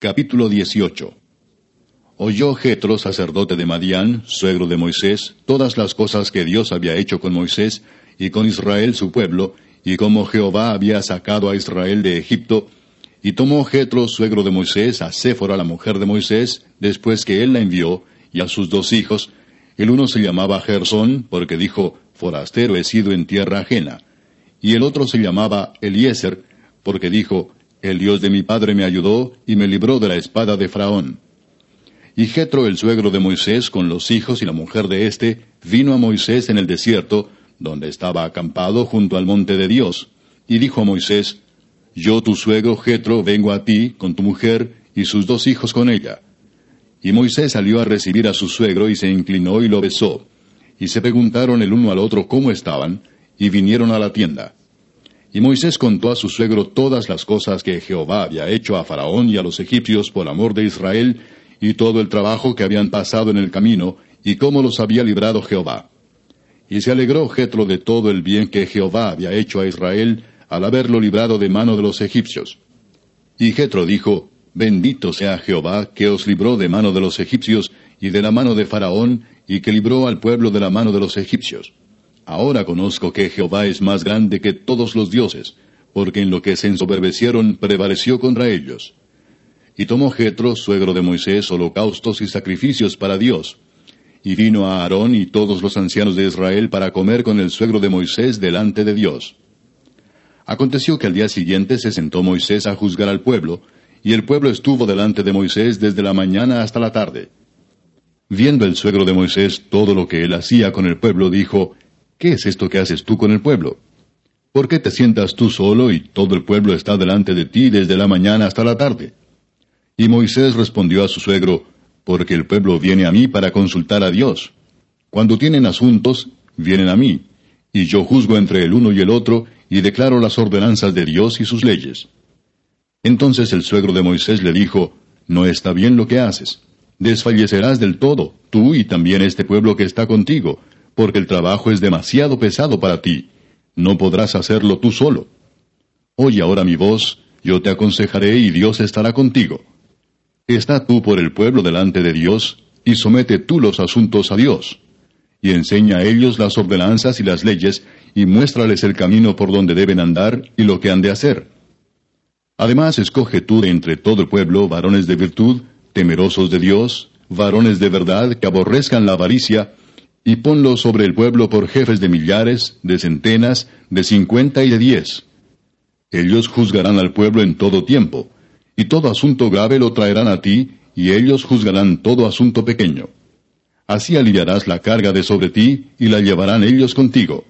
Capítulo 18 Oyó Jetro, sacerdote de Madián, suegro de Moisés, todas las cosas que Dios había hecho con Moisés y con Israel su pueblo, y cómo Jehová había sacado a Israel de Egipto, y tomó Jetro, suegro de Moisés, a Séfora, la mujer de Moisés, después que él la envió, y a sus dos hijos. El uno se llamaba Gersón, porque dijo, Forastero he sido en tierra ajena. Y el otro se llamaba Eliezer, porque dijo, El Dios de mi padre me ayudó y me libró de la espada de Faraón. Y Jetro, el suegro de Moisés, con los hijos y la mujer de éste, vino a Moisés en el desierto, donde estaba acampado junto al monte de Dios, y dijo a Moisés, Yo tu suegro Jetro vengo a ti con tu mujer y sus dos hijos con ella. Y Moisés salió a recibir a su suegro y se inclinó y lo besó. Y se preguntaron el uno al otro cómo estaban, y vinieron a la tienda. Y Moisés contó a su suegro todas las cosas que Jehová había hecho a Faraón y a los egipcios por amor de Israel, y todo el trabajo que habían pasado en el camino, y cómo los había librado Jehová. Y se alegró Jetro de todo el bien que Jehová había hecho a Israel al haberlo librado de mano de los egipcios. Y Jetro dijo, Bendito sea Jehová, que os libró de mano de los egipcios y de la mano de Faraón, y que libró al pueblo de la mano de los egipcios. Ahora conozco que Jehová es más grande que todos los dioses, porque en lo que se ensoberbecieron prevaleció contra ellos. Y tomó Jetro, suegro de Moisés, holocaustos y sacrificios para Dios. Y vino a Aarón y todos los ancianos de Israel para comer con el suegro de Moisés delante de Dios. Aconteció que al día siguiente se sentó Moisés a juzgar al pueblo, y el pueblo estuvo delante de Moisés desde la mañana hasta la tarde. Viendo el suegro de Moisés todo lo que él hacía con el pueblo, dijo, ¿Qué es esto que haces tú con el pueblo? ¿Por qué te sientas tú solo y todo el pueblo está delante de ti desde la mañana hasta la tarde? Y Moisés respondió a su suegro, Porque el pueblo viene a mí para consultar a Dios. Cuando tienen asuntos, vienen a mí, y yo juzgo entre el uno y el otro, y declaro las ordenanzas de Dios y sus leyes. Entonces el suegro de Moisés le dijo, No está bien lo que haces. Desfallecerás del todo, tú y también este pueblo que está contigo, porque el trabajo es demasiado pesado para ti. No podrás hacerlo tú solo. Oye ahora mi voz, yo te aconsejaré y Dios estará contigo. Está tú por el pueblo delante de Dios, y somete tú los asuntos a Dios. Y enseña a ellos las ordenanzas y las leyes, y muéstrales el camino por donde deben andar y lo que han de hacer Además, escoge tú de entre todo el pueblo varones de virtud, temerosos de Dios, varones de verdad que aborrezcan la avaricia, y ponlos sobre el pueblo por jefes de millares, de centenas, de cincuenta y de diez. Ellos juzgarán al pueblo en todo tiempo, y todo asunto grave lo traerán a ti, y ellos juzgarán todo asunto pequeño. Así aliviarás la carga de sobre ti, y la llevarán ellos contigo.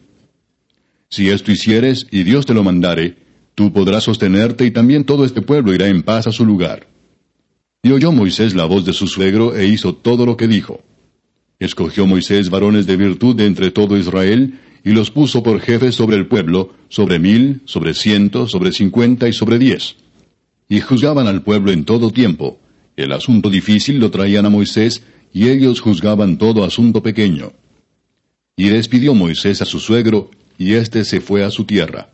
Si esto hicieres, y Dios te lo mandare, Tú podrás sostenerte y también todo este pueblo irá en paz a su lugar. Y oyó Moisés la voz de su suegro e hizo todo lo que dijo. Escogió Moisés varones de virtud entre todo Israel, y los puso por jefes sobre el pueblo, sobre mil, sobre ciento, sobre cincuenta y sobre diez. Y juzgaban al pueblo en todo tiempo. El asunto difícil lo traían a Moisés, y ellos juzgaban todo asunto pequeño. Y despidió Moisés a su suegro, y éste se fue a su tierra.